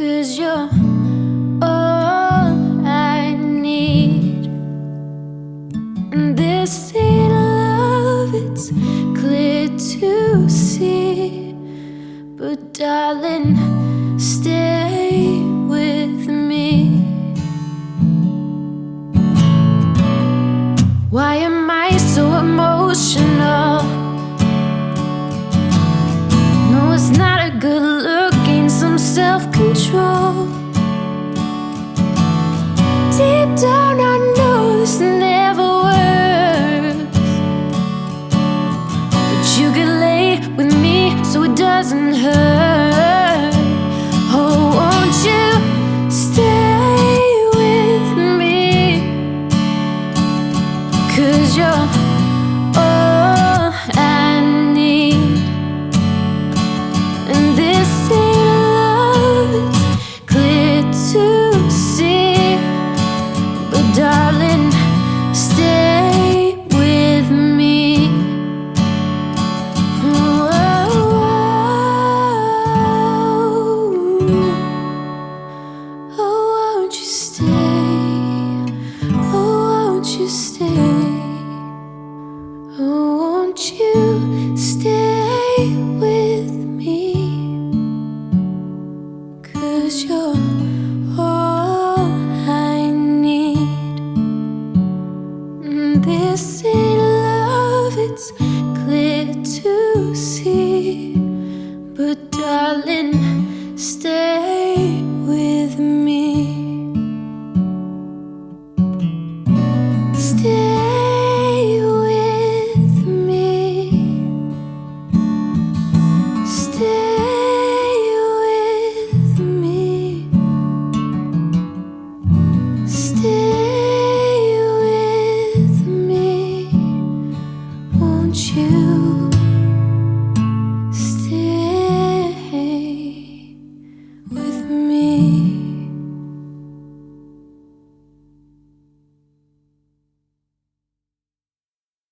Cause you're all I need. And this ain't love, it's clear to see. But darling, stay with me. Why am I so emotional? you're all I need And this ain't love, clear to see But darling, stay with me oh, oh, oh, oh won't you stay? Oh, won't you? clear to see, but darling, stay.